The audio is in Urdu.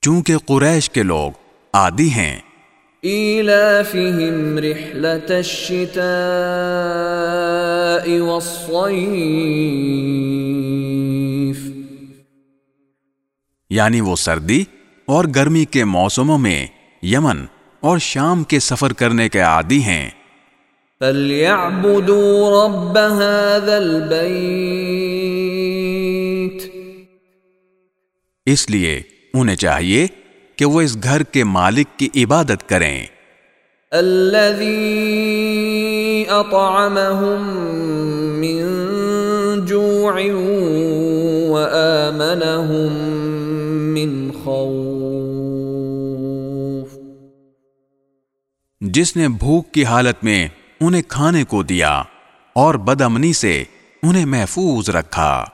چونکہ قریش کے لوگ عادی ہیں۔ إيلافهم رحلة الشتاء والصيف۔ یعنی وہ سردی اور گرمی کے موسموں میں یمن اور شام کے سفر کرنے کے عادی ہیں۔ فليعبدوا رب هذا البيت اس لیے انہیں چاہیے کہ وہ اس گھر کے مالک کی عبادت کریں۔ الذي أطعمهم من جوع وآمنهم من خوف۔ جس نے بھوک کی حالت میں انہیں کھانے کو دیا اور بدامنی سے انہیں محفوظ رکھا۔